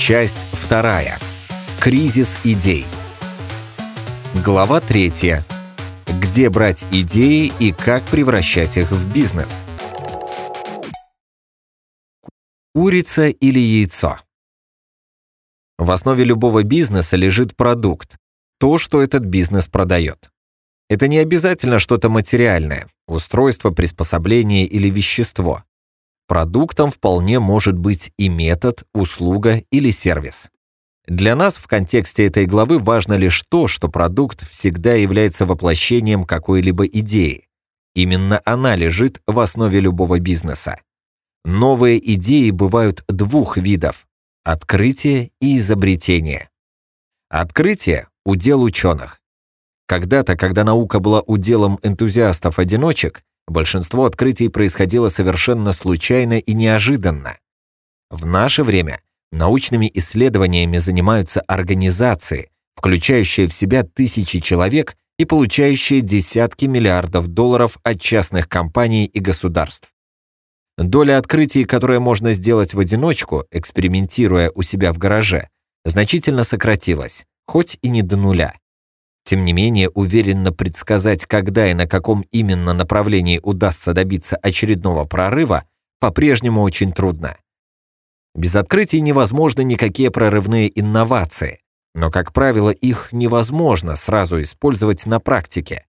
Часть вторая. Кризис идей. Глава третья. Где брать идеи и как превращать их в бизнес? Курица или яйцо? В основе любого бизнеса лежит продукт, то, что этот бизнес продает. Это не обязательно что-то материальное, устройство, приспособление или вещество. Продуктом вполне может быть и метод, услуга или сервис. Для нас в контексте этой главы важно лишь то, что продукт всегда является воплощением какой-либо идеи. Именно она лежит в основе любого бизнеса. Новые идеи бывают двух видов – открытие и изобретение. Открытие – удел ученых. Когда-то, когда наука была уделом энтузиастов-одиночек, большинство открытий происходило совершенно случайно и неожиданно. В наше время научными исследованиями занимаются организации, включающие в себя тысячи человек и получающие десятки миллиардов долларов от частных компаний и государств. Доля открытий, которые можно сделать в одиночку, экспериментируя у себя в гараже, значительно сократилась, хоть и не до нуля. Тем не менее, уверенно предсказать, когда и на каком именно направлении удастся добиться очередного прорыва, по-прежнему очень трудно. Без открытий невозможны никакие прорывные инновации, но, как правило, их невозможно сразу использовать на практике.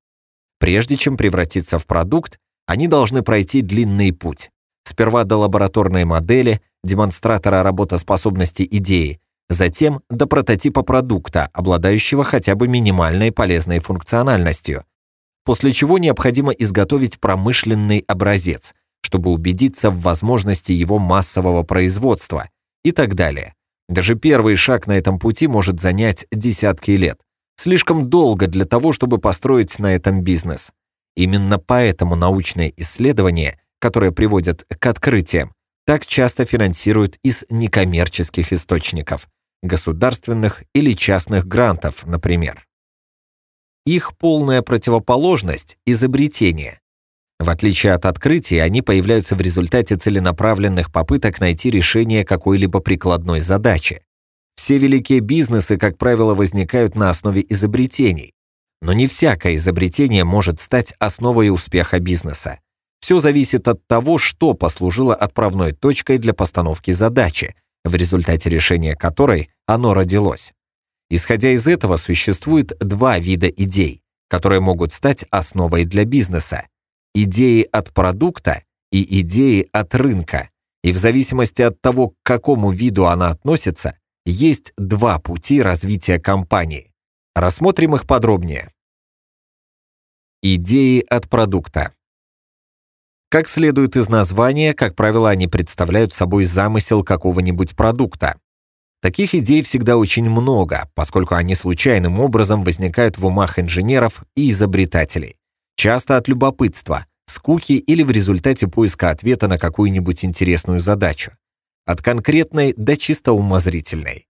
Прежде чем превратиться в продукт, они должны пройти длинный путь. Сперва до лабораторной модели, демонстратора работоспособности идеи, затем до прототипа продукта, обладающего хотя бы минимальной полезной функциональностью, после чего необходимо изготовить промышленный образец, чтобы убедиться в возможности его массового производства и так далее. Даже первый шаг на этом пути может занять десятки лет. Слишком долго для того, чтобы построить на этом бизнес. Именно поэтому научные исследования, которые приводят к открытиям, так часто финансируют из некоммерческих источников – государственных или частных грантов, например. Их полная противоположность – изобретение. В отличие от открытий, они появляются в результате целенаправленных попыток найти решение какой-либо прикладной задачи. Все великие бизнесы, как правило, возникают на основе изобретений. Но не всякое изобретение может стать основой успеха бизнеса. Все зависит от того, что послужило отправной точкой для постановки задачи, в результате решения которой оно родилось. Исходя из этого, существует два вида идей, которые могут стать основой для бизнеса. Идеи от продукта и идеи от рынка. И в зависимости от того, к какому виду она относится, есть два пути развития компании. Рассмотрим их подробнее. Идеи от продукта. Как следует из названия, как правило, они представляют собой замысел какого-нибудь продукта. Таких идей всегда очень много, поскольку они случайным образом возникают в умах инженеров и изобретателей. Часто от любопытства, скуки или в результате поиска ответа на какую-нибудь интересную задачу. От конкретной до чисто умозрительной.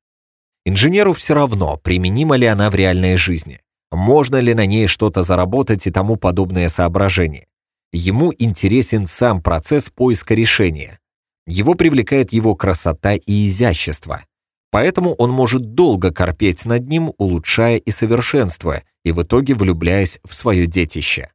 Инженеру все равно, применима ли она в реальной жизни, можно ли на ней что-то заработать и тому подобные соображения. Ему интересен сам процесс поиска решения. Его привлекает его красота и изящество. Поэтому он может долго корпеть над ним, улучшая и совершенствуя, и в итоге влюбляясь в свое детище.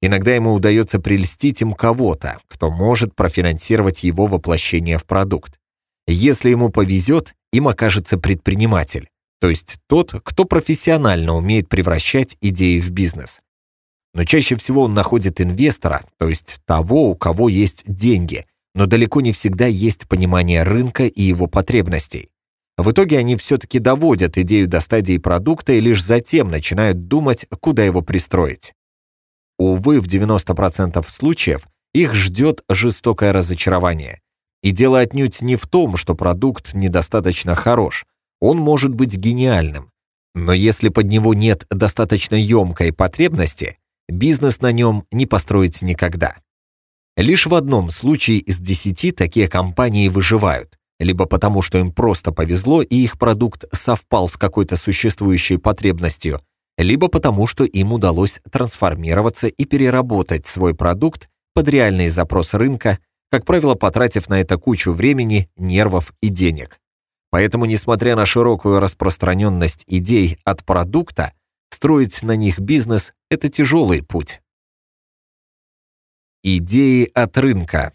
Иногда ему удается прельстить им кого-то, кто может профинансировать его воплощение в продукт. Если ему повезет, им окажется предприниматель, то есть тот, кто профессионально умеет превращать идеи в бизнес. Но чаще всего он находит инвестора, то есть того, у кого есть деньги, но далеко не всегда есть понимание рынка и его потребностей. В итоге они все-таки доводят идею до стадии продукта и лишь затем начинают думать, куда его пристроить. Увы, в 90% случаев их ждет жестокое разочарование. И дело отнюдь не в том, что продукт недостаточно хорош. Он может быть гениальным. Но если под него нет достаточно емкой потребности, бизнес на нем не построить никогда. Лишь в одном случае из десяти такие компании выживают, либо потому, что им просто повезло и их продукт совпал с какой-то существующей потребностью, либо потому, что им удалось трансформироваться и переработать свой продукт под реальный запрос рынка, как правило, потратив на это кучу времени, нервов и денег. Поэтому, несмотря на широкую распространенность идей от продукта, строить на них бизнес – это тяжелый путь. Идеи от рынка.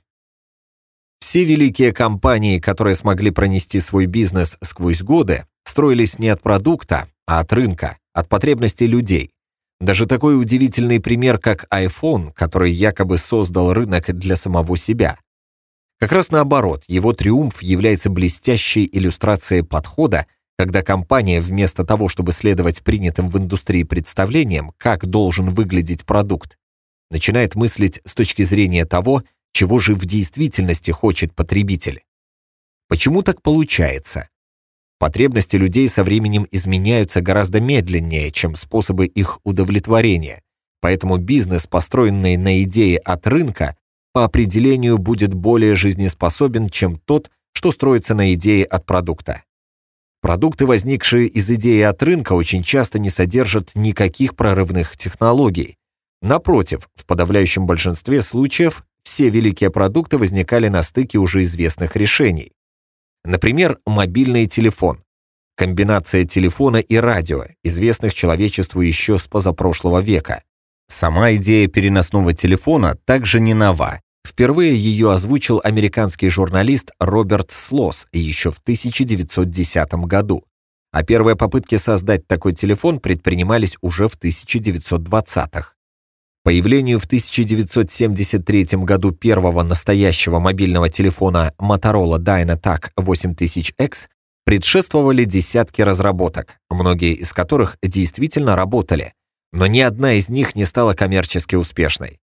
Все великие компании, которые смогли пронести свой бизнес сквозь годы, строились не от продукта, а от рынка, от потребностей людей. Даже такой удивительный пример, как iPhone, который якобы создал рынок для самого себя. Как раз наоборот, его триумф является блестящей иллюстрацией подхода, когда компания вместо того, чтобы следовать принятым в индустрии представлениям, как должен выглядеть продукт, начинает мыслить с точки зрения того, чего же в действительности хочет потребитель. Почему так получается? Потребности людей со временем изменяются гораздо медленнее, чем способы их удовлетворения. Поэтому бизнес, построенный на идее от рынка, по определению будет более жизнеспособен, чем тот, что строится на идее от продукта. Продукты, возникшие из идеи от рынка, очень часто не содержат никаких прорывных технологий. Напротив, в подавляющем большинстве случаев все великие продукты возникали на стыке уже известных решений. Например, мобильный телефон. Комбинация телефона и радио, известных человечеству еще с позапрошлого века. Сама идея переносного телефона также не нова. Впервые ее озвучил американский журналист Роберт Слос еще в 1910 году. А первые попытки создать такой телефон предпринимались уже в 1920-х. Появлению в 1973 году первого настоящего мобильного телефона Motorola Dynatac 8000X предшествовали десятки разработок, многие из которых действительно работали, но ни одна из них не стала коммерчески успешной.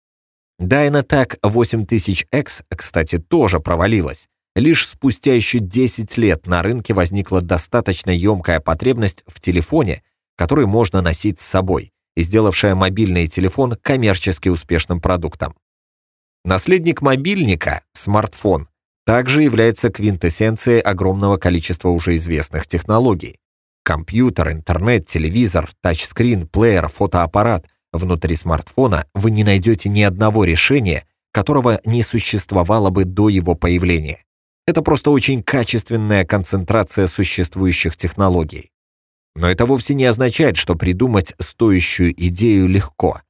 Dynatac 8000X, кстати, тоже провалилась. Лишь спустя еще 10 лет на рынке возникла достаточно емкая потребность в телефоне, который можно носить с собой, сделавшая мобильный телефон коммерчески успешным продуктом. Наследник мобильника, смартфон, также является квинтэссенцией огромного количества уже известных технологий. Компьютер, интернет, телевизор, тачскрин, плеер, фотоаппарат. Внутри смартфона вы не найдете ни одного решения, которого не существовало бы до его появления. Это просто очень качественная концентрация существующих технологий. Но это вовсе не означает, что придумать стоящую идею легко.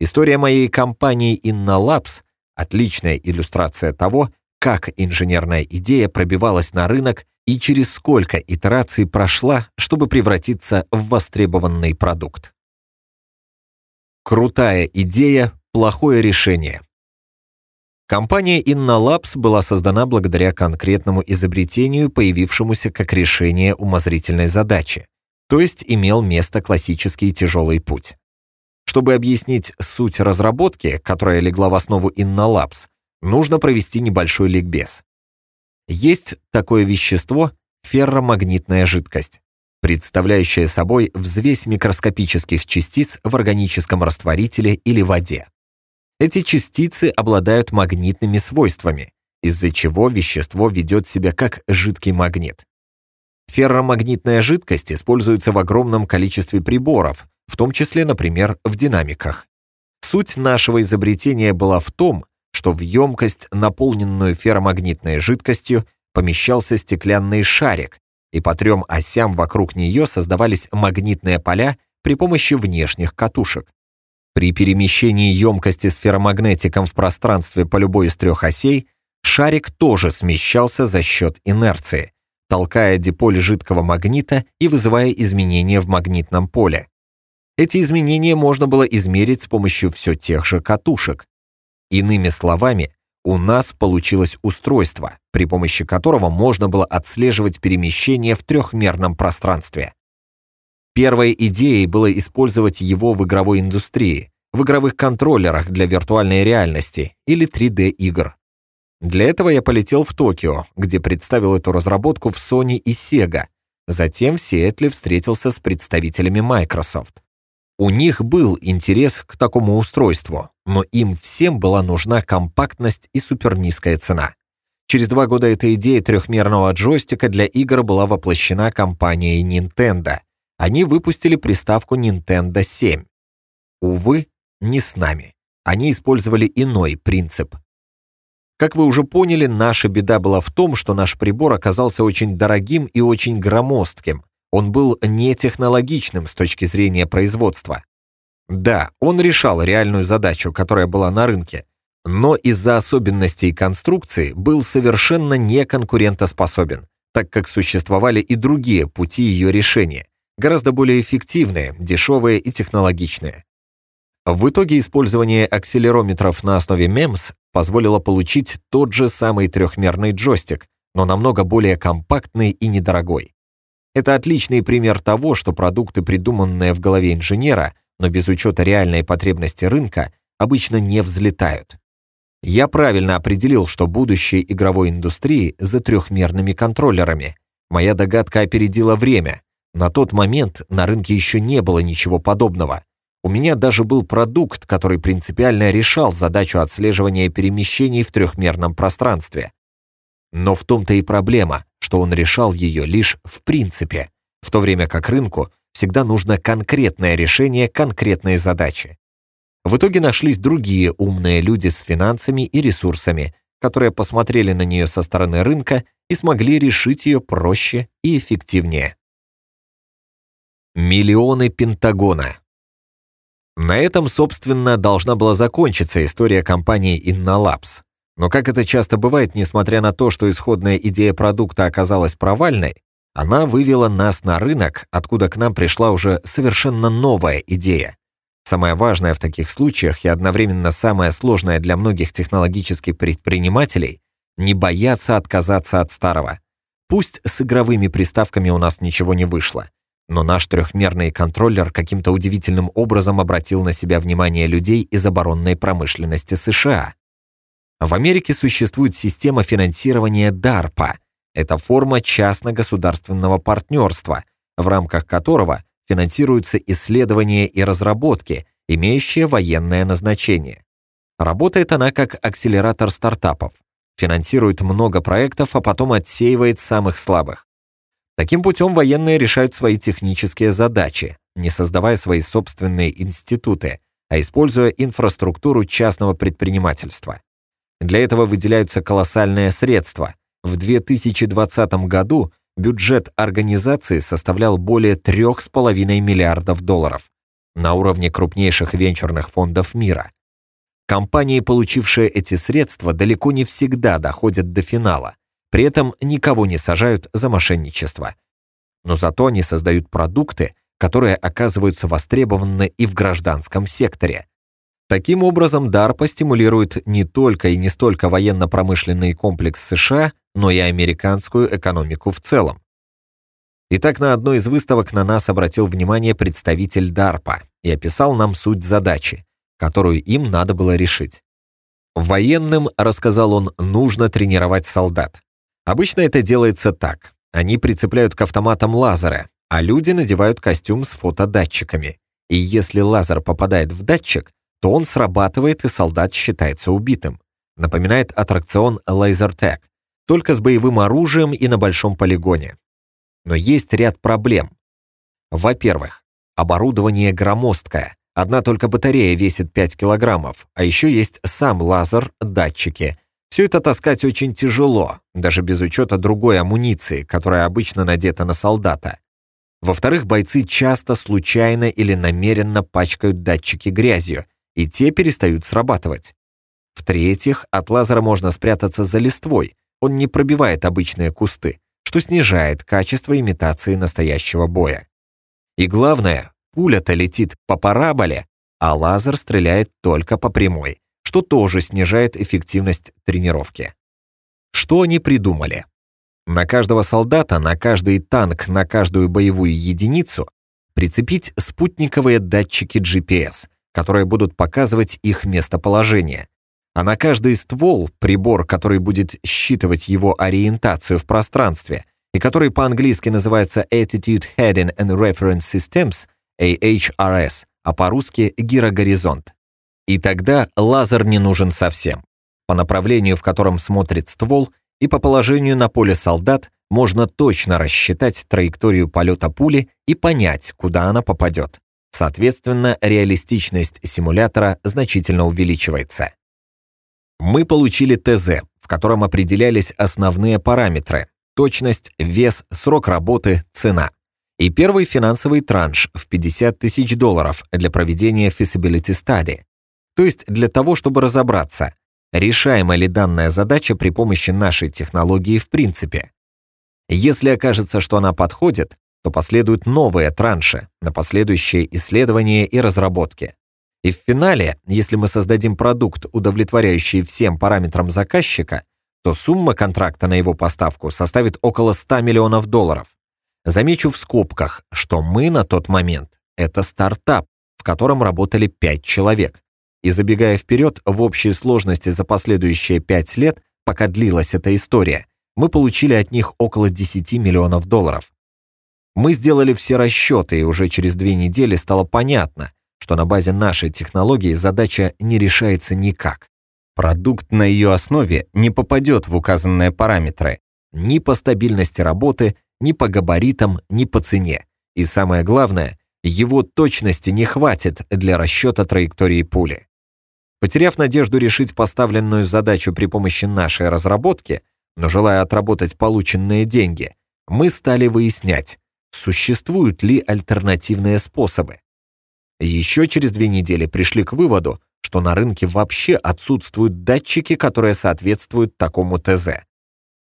История моей компании InnoLabs – отличная иллюстрация того, как инженерная идея пробивалась на рынок и через сколько итераций прошла, чтобы превратиться в востребованный продукт. Крутая идея, плохое решение. Компания InnoLabs была создана благодаря конкретному изобретению, появившемуся как решение умозрительной задачи то есть имел место классический тяжелый путь. Чтобы объяснить суть разработки, которая легла в основу InnoLabs, нужно провести небольшой ликбез. Есть такое вещество ферромагнитная жидкость, представляющая собой взвесь микроскопических частиц в органическом растворителе или воде. Эти частицы обладают магнитными свойствами, из-за чего вещество ведет себя как жидкий магнит. Ферромагнитная жидкость используется в огромном количестве приборов, в том числе, например, в динамиках. Суть нашего изобретения была в том, что в емкость, наполненную ферромагнитной жидкостью, помещался стеклянный шарик, и по трем осям вокруг нее создавались магнитные поля при помощи внешних катушек. При перемещении емкости с ферромагнетиком в пространстве по любой из трех осей шарик тоже смещался за счет инерции толкая диполь жидкого магнита и вызывая изменения в магнитном поле. Эти изменения можно было измерить с помощью все тех же катушек. Иными словами, у нас получилось устройство, при помощи которого можно было отслеживать перемещение в трехмерном пространстве. Первой идеей было использовать его в игровой индустрии, в игровых контроллерах для виртуальной реальности или 3D-игр. Для этого я полетел в Токио, где представил эту разработку в Sony и Sega. Затем в Сиэтле встретился с представителями Microsoft. У них был интерес к такому устройству, но им всем была нужна компактность и супернизкая цена. Через два года эта идея трехмерного джойстика для игр была воплощена компанией Nintendo. Они выпустили приставку Nintendo 7. Увы, не с нами. Они использовали иной принцип Как вы уже поняли, наша беда была в том, что наш прибор оказался очень дорогим и очень громоздким. Он был не технологичным с точки зрения производства. Да, он решал реальную задачу, которая была на рынке, но из-за особенностей конструкции был совершенно не конкурентоспособен, так как существовали и другие пути ее решения, гораздо более эффективные, дешевые и технологичные. В итоге использование акселерометров на основе MEMS позволило получить тот же самый трехмерный джойстик, но намного более компактный и недорогой. Это отличный пример того, что продукты, придуманные в голове инженера, но без учета реальной потребности рынка, обычно не взлетают. Я правильно определил, что будущее игровой индустрии за трехмерными контроллерами. Моя догадка опередила время. На тот момент на рынке еще не было ничего подобного. У меня даже был продукт, который принципиально решал задачу отслеживания перемещений в трехмерном пространстве. Но в том-то и проблема, что он решал ее лишь в принципе, в то время как рынку всегда нужно конкретное решение конкретной задачи. В итоге нашлись другие умные люди с финансами и ресурсами, которые посмотрели на нее со стороны рынка и смогли решить ее проще и эффективнее. Миллионы Пентагона На этом, собственно, должна была закончиться история компании InnoLabs. Но как это часто бывает, несмотря на то, что исходная идея продукта оказалась провальной, она вывела нас на рынок, откуда к нам пришла уже совершенно новая идея, Самое важное в таких случаях и одновременно самое сложное для многих технологических предпринимателей — не бояться отказаться от старого. Пусть с игровыми приставками у нас ничего не вышло, но наш трехмерный контроллер каким-то удивительным образом обратил на себя внимание людей из оборонной промышленности США. В Америке существует система финансирования DARPA. Это форма частно-государственного партнерства, в рамках которого финансируются исследования и разработки, имеющие военное назначение. Работает она как акселератор стартапов, финансирует много проектов, а потом отсеивает самых слабых. Таким путем военные решают свои технические задачи, не создавая свои собственные институты, а используя инфраструктуру частного предпринимательства. Для этого выделяются колоссальные средства. В 2020 году бюджет организации составлял более 3,5 миллиардов долларов на уровне крупнейших венчурных фондов мира. Компании, получившие эти средства, далеко не всегда доходят до финала, при этом никого не сажают за мошенничество. Но зато они создают продукты, которые оказываются востребованы и в гражданском секторе. Таким образом, DARPA стимулирует не только и не столько военно-промышленный комплекс США, но и американскую экономику в целом. Итак, на одной из выставок на нас обратил внимание представитель DARPA и описал нам суть задачи, которую им надо было решить. Военным, рассказал он, нужно тренировать солдат. Обычно это делается так. Они прицепляют к автоматам лазеры, а люди надевают костюм с фотодатчиками. И если лазер попадает в датчик, то он срабатывает и солдат считается убитым. Напоминает аттракцион Laser Tag, только с боевым оружием и на большом полигоне. Но есть ряд проблем. Во-первых, оборудование громоздкое. Одна только батарея весит 5 килограммов, а еще есть сам лазер, датчики. Все это таскать очень тяжело, даже без учета другой амуниции, которая обычно надета на солдата. Во-вторых, бойцы часто случайно или намеренно пачкают датчики грязью, и те перестают срабатывать. В-третьих, от лазера можно спрятаться за листвой, он не пробивает обычные кусты, что снижает качество имитации настоящего боя. И главное, пуля-то летит по параболе, а лазер стреляет только по прямой, что тоже снижает эффективность тренировки. Что они придумали? На каждого солдата, на каждый танк, на каждую боевую единицу прицепить спутниковые датчики GPS, которые будут показывать их местоположение, а на каждый ствол прибор, который будет считывать его ориентацию в пространстве и который по-английски называется Attitude Heading and Reference Systems, AHRS, а по-русски гирогоризонт. И тогда лазер не нужен совсем. По направлению, в котором смотрит ствол, и по положению на поле солдат можно точно рассчитать траекторию полета пули и понять, куда она попадет. Соответственно, реалистичность симулятора значительно увеличивается. Мы получили ТЗ, в котором определялись основные параметры – точность, вес, срок работы, цена. И первый финансовый транш в 50 тысяч долларов для проведения feasibility study. То есть для того, чтобы разобраться, решаема ли данная задача при помощи нашей технологии в принципе. Если окажется, что она подходит, то последуют новые транши на последующие исследования и разработки. И в финале, если мы создадим продукт, удовлетворяющий всем параметрам заказчика, то сумма контракта на его поставку составит около 100 миллионов долларов. Замечу в скобках, что мы на тот момент – это стартап, в котором работали 5 человек. И забегая вперед, в общей сложности за последующие 5 лет, пока длилась эта история, мы получили от них около 10 миллионов долларов. Мы сделали все расчеты, и уже через две недели стало понятно, что на базе нашей технологии задача не решается никак. Продукт на ее основе не попадет в указанные параметры ни по стабильности работы, ни по габаритам, ни по цене. И самое главное, его точности не хватит для расчета траектории пули. Потеряв надежду решить поставленную задачу при помощи нашей разработки, но желая отработать полученные деньги, мы стали выяснять, существуют ли альтернативные способы. Еще через две недели пришли к выводу, что на рынке вообще отсутствуют датчики, которые соответствуют такому ТЗ.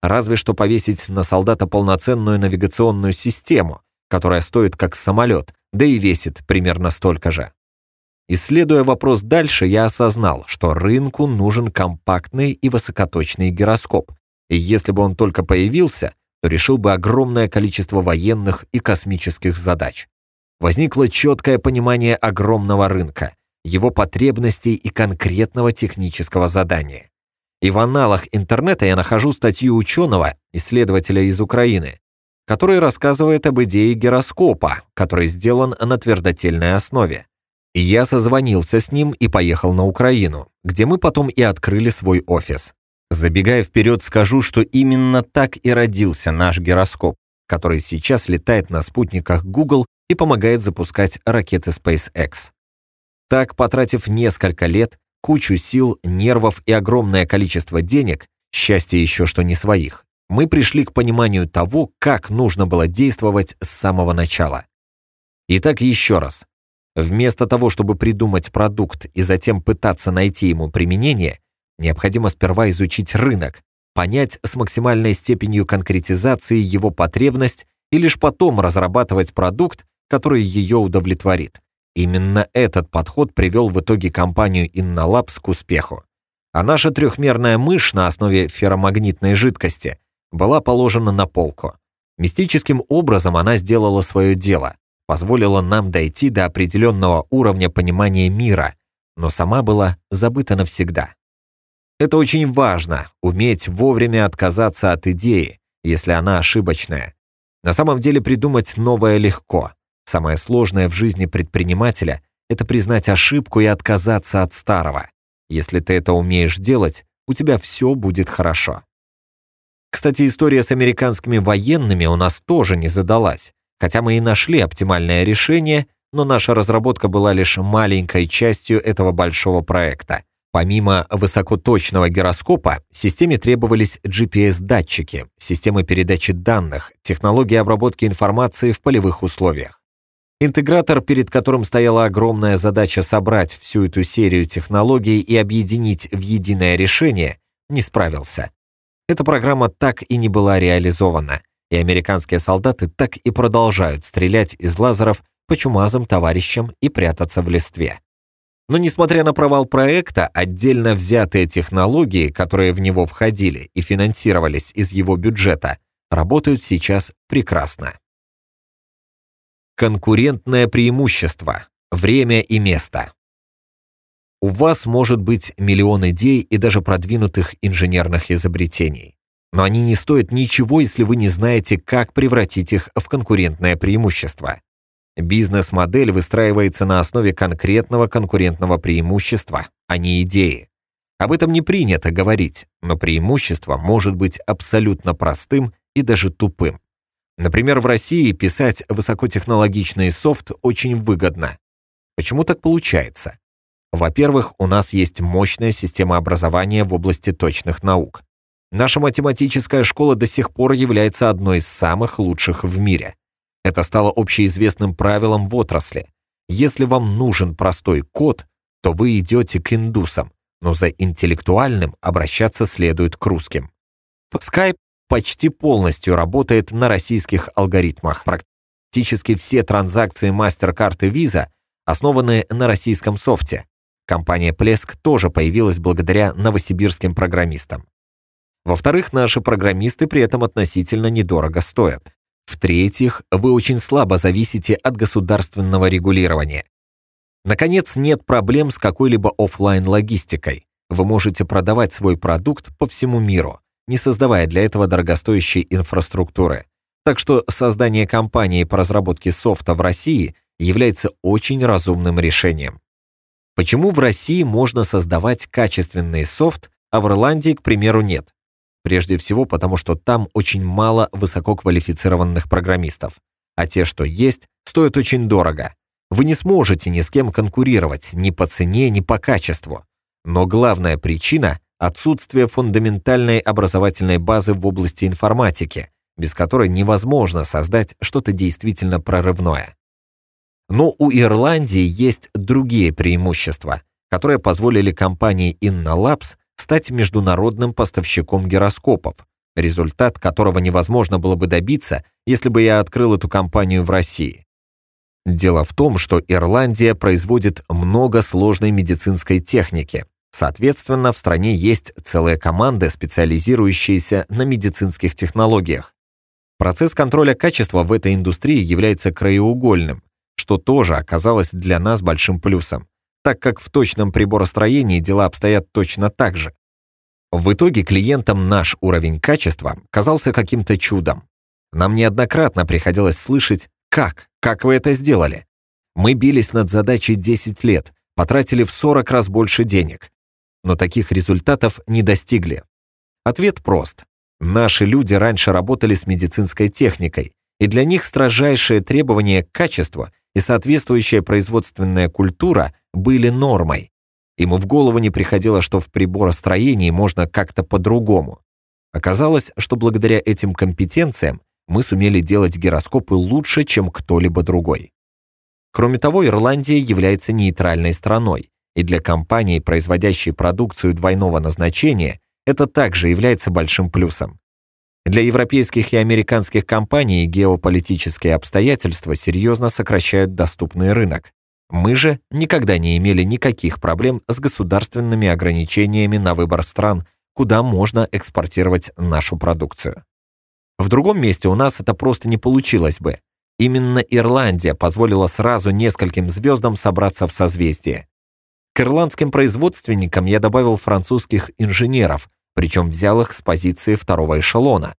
Разве что повесить на солдата полноценную навигационную систему, которая стоит как самолет, да и весит примерно столько же. Исследуя вопрос дальше, я осознал, что рынку нужен компактный и высокоточный гироскоп, и если бы он только появился, решил бы огромное количество военных и космических задач. Возникло четкое понимание огромного рынка, его потребностей и конкретного технического задания. И в аналах интернета я нахожу статью ученого, исследователя из Украины, который рассказывает об идее гироскопа, который сделан на твердотельной основе. И я созвонился с ним и поехал на Украину, где мы потом и открыли свой офис. Забегая вперед, скажу, что именно так и родился наш гироскоп, который сейчас летает на спутниках Google и помогает запускать ракеты SpaceX. Так, потратив несколько лет, кучу сил, нервов и огромное количество денег, счастье еще что не своих, мы пришли к пониманию того, как нужно было действовать с самого начала. Итак, еще раз. Вместо того, чтобы придумать продукт и затем пытаться найти ему применение, необходимо сперва изучить рынок, понять с максимальной степенью конкретизации его потребность и лишь потом разрабатывать продукт, который ее удовлетворит. Именно этот подход привел в итоге компанию InnoLabs к успеху. А наша трехмерная мышь на основе ферромагнитной жидкости была положена на полку. Мистическим образом она сделала свое дело, позволила нам дойти до определенного уровня понимания мира, но сама была забыта навсегда. Это очень важно – уметь вовремя отказаться от идеи, если она ошибочная. На самом деле придумать новое легко. Самое сложное в жизни предпринимателя – это признать ошибку и отказаться от старого. Если ты это умеешь делать, у тебя все будет хорошо. Кстати, история с американскими военными у нас тоже не задалась. Хотя мы и нашли оптимальное решение, но наша разработка была лишь маленькой частью этого большого проекта. Помимо высокоточного гироскопа, системе требовались GPS-датчики, системы передачи данных, технологии обработки информации в полевых условиях. Интегратор, перед которым стояла огромная задача собрать всю эту серию технологий и объединить в единое решение, не справился. Эта программа так и не была реализована, и американские солдаты так и продолжают стрелять из лазеров по чумазым товарищам и прятаться в листве. Но несмотря на провал проекта, отдельно взятые технологии, которые в него входили и финансировались из его бюджета, работают сейчас прекрасно. Конкурентное преимущество. Время и место. У вас может быть миллион идей и даже продвинутых инженерных изобретений. Но они не стоят ничего, если вы не знаете, как превратить их в конкурентное преимущество. Бизнес-модель выстраивается на основе конкретного конкурентного преимущества, а не идеи. Об этом не принято говорить, но преимущество может быть абсолютно простым и даже тупым. Например, в России писать высокотехнологичный софт очень выгодно. Почему так получается? Во-первых, у нас есть мощная система образования в области точных наук. Наша математическая школа до сих пор является одной из самых лучших в мире. Это стало общеизвестным правилом в отрасли. Если вам нужен простой код, то вы идете к индусам, но за интеллектуальным обращаться следует к русским. Skype почти полностью работает на российских алгоритмах. Практически все транзакции MasterCard и Visa основаны на российском софте. Компания Плеск тоже появилась благодаря новосибирским программистам. Во-вторых, наши программисты при этом относительно недорого стоят. В-третьих, вы очень слабо зависите от государственного регулирования. Наконец, нет проблем с какой-либо офлайн логистикой Вы можете продавать свой продукт по всему миру, не создавая для этого дорогостоящей инфраструктуры. Так что создание компании по разработке софта в России является очень разумным решением. Почему в России можно создавать качественный софт, а в Ирландии, к примеру, нет? Прежде всего потому, что там очень мало высококвалифицированных программистов, а те, что есть, стоят очень дорого. Вы не сможете ни с кем конкурировать ни по цене, ни по качеству. Но главная причина – отсутствие фундаментальной образовательной базы в области информатики, без которой невозможно создать что-то действительно прорывное. Но у Ирландии есть другие преимущества, которые позволили компании InnoLabs стать международным поставщиком гироскопов, результат которого невозможно было бы добиться, если бы я открыл эту компанию в России. Дело в том, что Ирландия производит много сложной медицинской техники. Соответственно, в стране есть целая команда, специализирующаяся на медицинских технологиях. Процесс контроля качества в этой индустрии является краеугольным, что тоже оказалось для нас большим плюсом, так как в точном приборостроении дела обстоят точно так же. В итоге клиентам наш уровень качества казался каким-то чудом. Нам неоднократно приходилось слышать «Как? Как вы это сделали?» Мы бились над задачей 10 лет, потратили в 40 раз больше денег, но таких результатов не достигли. Ответ прост. Наши люди раньше работали с медицинской техникой, и для них строжайшие требования к качеству и соответствующая производственная культура были нормой. Ему в голову не приходило, что в приборостроении можно как-то по-другому. Оказалось, что благодаря этим компетенциям мы сумели делать гироскопы лучше, чем кто-либо другой. Кроме того, Ирландия является нейтральной страной, и для компании, производящей продукцию двойного назначения, это также является большим плюсом. Для европейских и американских компаний геополитические обстоятельства серьезно сокращают доступный рынок. Мы же никогда не имели никаких проблем с государственными ограничениями на выбор стран, куда можно экспортировать нашу продукцию. В другом месте у нас это просто не получилось бы. Именно Ирландия позволила сразу нескольким звездам собраться в созвездие. К ирландским производственникам я добавил французских инженеров, причем взял их с позиции второго эшелона.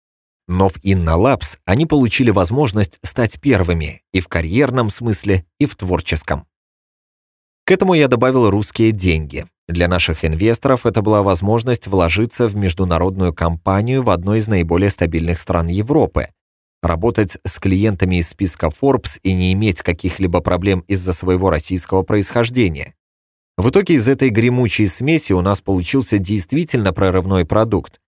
Но в InnoLabs они получили возможность стать первыми и в карьерном смысле, и в творческом. К этому я добавил русские деньги. Для наших инвесторов это была возможность вложиться в международную компанию в одной из наиболее стабильных стран Европы, работать с клиентами из списка Forbes и не иметь каких-либо проблем из-за своего российского происхождения. В итоге из этой гремучей смеси у нас получился действительно прорывной продукт.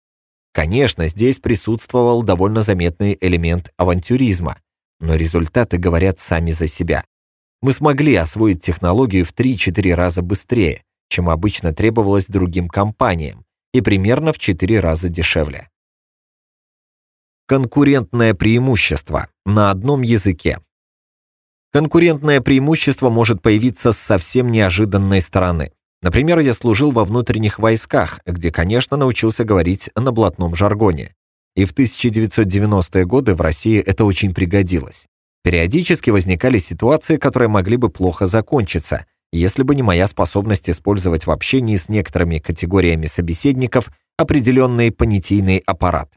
Конечно, здесь присутствовал довольно заметный элемент авантюризма, но результаты говорят сами за себя. Мы смогли освоить технологию в 3-4 раза быстрее, чем обычно требовалось другим компаниям, и примерно в 4 раза дешевле. Конкурентное преимущество на одном языке. Конкурентное преимущество может появиться с совсем неожиданной стороны. Например, я служил во внутренних войсках, где, конечно, научился говорить на блатном жаргоне. И в 1990-е годы в России это очень пригодилось. Периодически возникали ситуации, которые могли бы плохо закончиться, если бы не моя способность использовать в общении с некоторыми категориями собеседников определенный понятийный аппарат.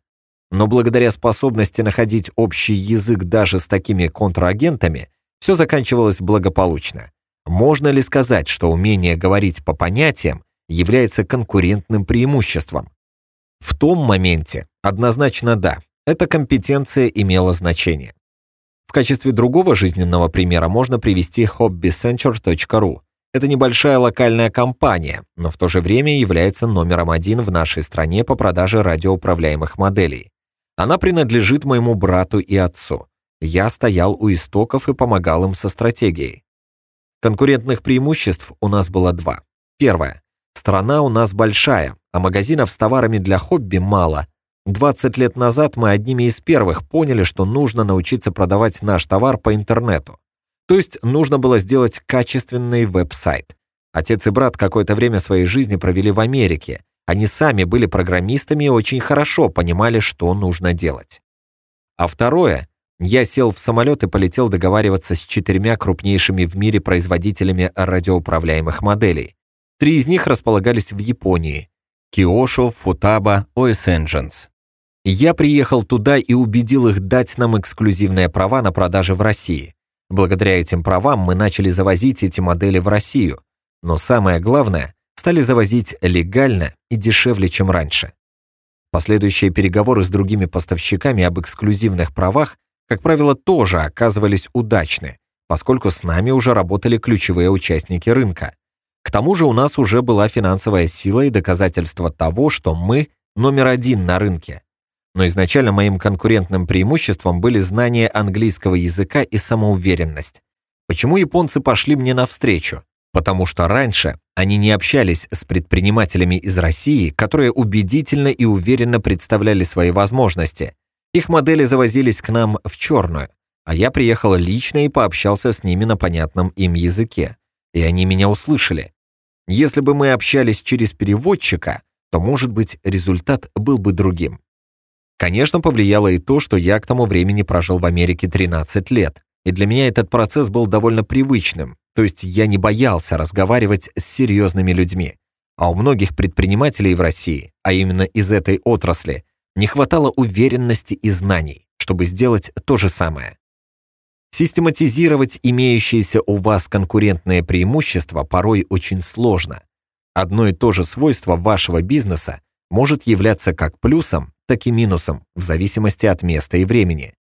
Но благодаря способности находить общий язык даже с такими контрагентами, все заканчивалось благополучно. Можно ли сказать, что умение говорить по понятиям является конкурентным преимуществом? В том моменте однозначно да, эта компетенция имела значение. В качестве другого жизненного примера можно привести hobbycenture.ru. Это небольшая локальная компания, но в то же время является номером один в нашей стране по продаже радиоуправляемых моделей. Она принадлежит моему брату и отцу. Я стоял у истоков и помогал им со стратегией. Конкурентных преимуществ у нас было два. Первое. Страна у нас большая, а магазинов с товарами для хобби мало. 20 лет назад мы одними из первых поняли, что нужно научиться продавать наш товар по интернету. То есть нужно было сделать качественный веб-сайт. Отец и брат какое-то время своей жизни провели в Америке. Они сами были программистами и очень хорошо понимали, что нужно делать. А второе, я сел в самолет и полетел договариваться с четырьмя крупнейшими в мире производителями радиоуправляемых моделей. Три из них располагались в Японии – Киошо, Футаба, OS Engines. Я приехал туда и убедил их дать нам эксклюзивные права на продажи в России. Благодаря этим правам мы начали завозить эти модели в Россию. Но самое главное, стали завозить легально и дешевле, чем раньше. Последующие переговоры с другими поставщиками об эксклюзивных правах, как правило, тоже оказывались удачны, поскольку с нами уже работали ключевые участники рынка. К тому же у нас уже была финансовая сила и доказательство того, что мы номер один на рынке но изначально моим конкурентным преимуществом были знания английского языка и самоуверенность. Почему японцы пошли мне навстречу? Потому что раньше они не общались с предпринимателями из России, которые убедительно и уверенно представляли свои возможности. Их модели завозились к нам в черную, а я приехал лично и пообщался с ними на понятном им языке. И они меня услышали. Если бы мы общались через переводчика, то, может быть, результат был бы другим. Конечно, повлияло и то, что я к тому времени прожил в Америке 13 лет, и для меня этот процесс был довольно привычным, то есть я не боялся разговаривать с серьезными людьми. А у многих предпринимателей в России, а именно из этой отрасли, не хватало уверенности и знаний, чтобы сделать то же самое. Систематизировать имеющиеся у вас конкурентные преимущества порой очень сложно. Одно и то же свойство вашего бизнеса может являться как плюсом, так и минусом, в зависимости от места и времени.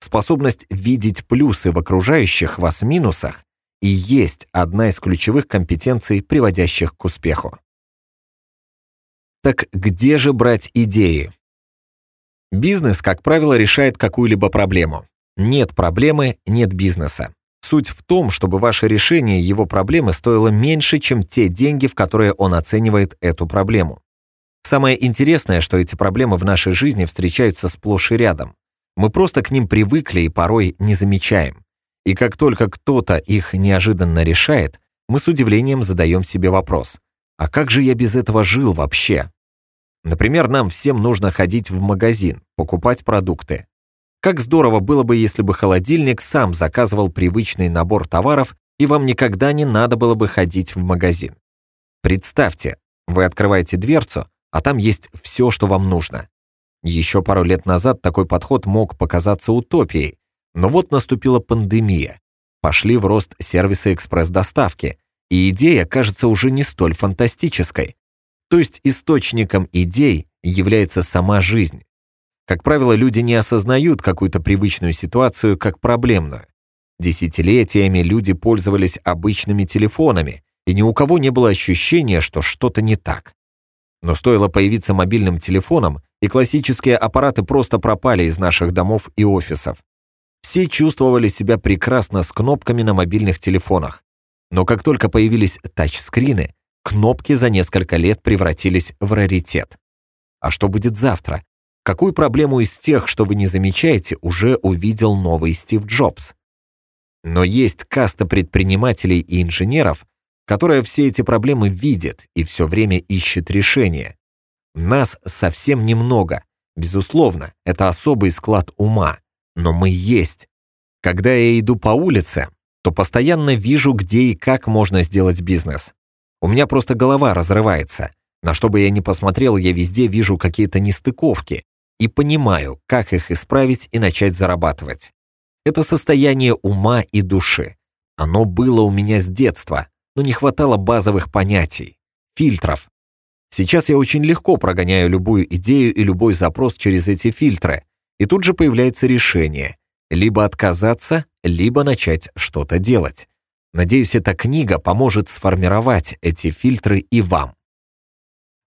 Способность видеть плюсы в окружающих вас минусах и есть одна из ключевых компетенций, приводящих к успеху. Так где же брать идеи? Бизнес, как правило, решает какую-либо проблему. Нет проблемы – нет бизнеса. Суть в том, чтобы ваше решение его проблемы стоило меньше, чем те деньги, в которые он оценивает эту проблему. Самое интересное, что эти проблемы в нашей жизни встречаются сплошь и рядом. Мы просто к ним привыкли и порой не замечаем. И как только кто-то их неожиданно решает, мы с удивлением задаем себе вопрос. А как же я без этого жил вообще? Например, нам всем нужно ходить в магазин, покупать продукты. Как здорово было бы, если бы холодильник сам заказывал привычный набор товаров, и вам никогда не надо было бы ходить в магазин. Представьте, вы открываете дверцу, а там есть все, что вам нужно. Еще пару лет назад такой подход мог показаться утопией, но вот наступила пандемия. Пошли в рост сервисы экспресс-доставки, и идея кажется уже не столь фантастической. То есть источником идей является сама жизнь. Как правило, люди не осознают какую-то привычную ситуацию как проблемную. Десятилетиями люди пользовались обычными телефонами, и ни у кого не было ощущения, что что-то не так. Но стоило появиться мобильным телефоном, и классические аппараты просто пропали из наших домов и офисов. Все чувствовали себя прекрасно с кнопками на мобильных телефонах. Но как только появились тачскрины, кнопки за несколько лет превратились в раритет. А что будет завтра? Какую проблему из тех, что вы не замечаете, уже увидел новый Стив Джобс? Но есть каста предпринимателей и инженеров, которая все эти проблемы видит и все время ищет решения. Нас совсем немного. Безусловно, это особый склад ума. Но мы есть. Когда я иду по улице, то постоянно вижу, где и как можно сделать бизнес. У меня просто голова разрывается. На что бы я ни посмотрел, я везде вижу какие-то нестыковки и понимаю, как их исправить и начать зарабатывать. Это состояние ума и души. Оно было у меня с детства, но не хватало базовых понятий, фильтров. Сейчас я очень легко прогоняю любую идею и любой запрос через эти фильтры, и тут же появляется решение – либо отказаться, либо начать что-то делать. Надеюсь, эта книга поможет сформировать эти фильтры и вам.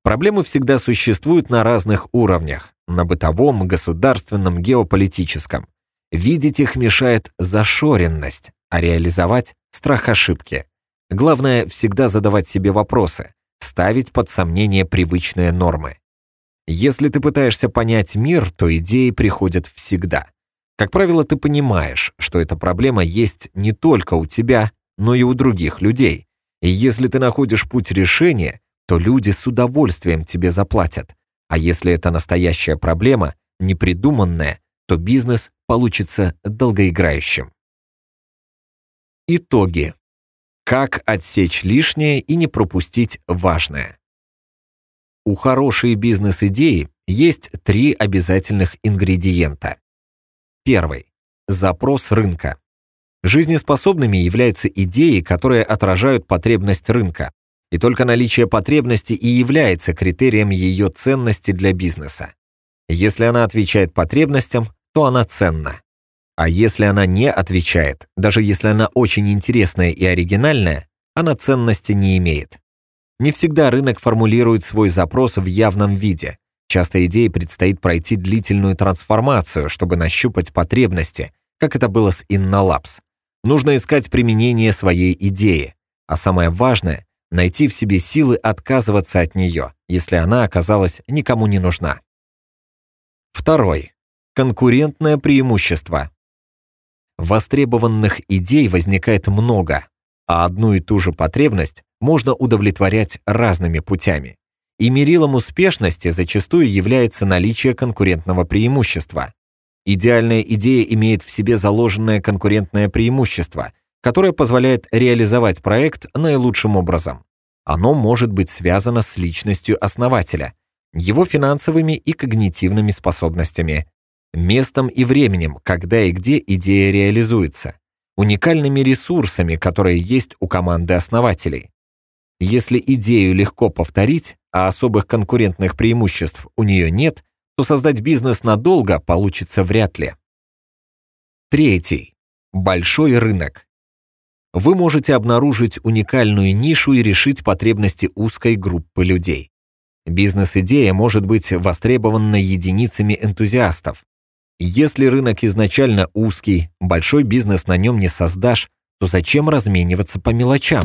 Проблемы всегда существуют на разных уровнях – на бытовом, государственном, геополитическом. Видеть их мешает зашоренность, а реализовать – страх ошибки. Главное – всегда задавать себе вопросы, ставить под сомнение привычные нормы. Если ты пытаешься понять мир, то идеи приходят всегда. Как правило, ты понимаешь, что эта проблема есть не только у тебя, но и у других людей. И если ты находишь путь решения, то люди с удовольствием тебе заплатят. А если это настоящая проблема, непридуманная, то бизнес получится долгоиграющим. Итоги. Как отсечь лишнее и не пропустить важное. У хорошей бизнес-идеи есть три обязательных ингредиента. Первый. Запрос рынка. Жизнеспособными являются идеи, которые отражают потребность рынка, и только наличие потребности и является критерием ее ценности для бизнеса. Если она отвечает потребностям, то она ценна. А если она не отвечает, даже если она очень интересная и оригинальная, она ценности не имеет. Не всегда рынок формулирует свой запрос в явном виде. Часто идее предстоит пройти длительную трансформацию, чтобы нащупать потребности, как это было с InnoLabs. Нужно искать применение своей идеи. А самое важное — найти в себе силы отказываться от нее, если она оказалась никому не нужна. Второй. Конкурентное преимущество. Востребованных идей возникает много, а одну и ту же потребность можно удовлетворять разными путями. И мерилом успешности зачастую является наличие конкурентного преимущества. Идеальная идея имеет в себе заложенное конкурентное преимущество, которое позволяет реализовать проект наилучшим образом. Оно может быть связано с личностью основателя, его финансовыми и когнитивными способностями, местом и временем, когда и где идея реализуется, уникальными ресурсами, которые есть у команды основателей. Если идею легко повторить, а особых конкурентных преимуществ у нее нет, то создать бизнес надолго получится вряд ли. Третий. Большой рынок. Вы можете обнаружить уникальную нишу и решить потребности узкой группы людей. Бизнес-идея может быть востребована единицами энтузиастов. Если рынок изначально узкий, большой бизнес на нем не создашь, то зачем размениваться по мелочам?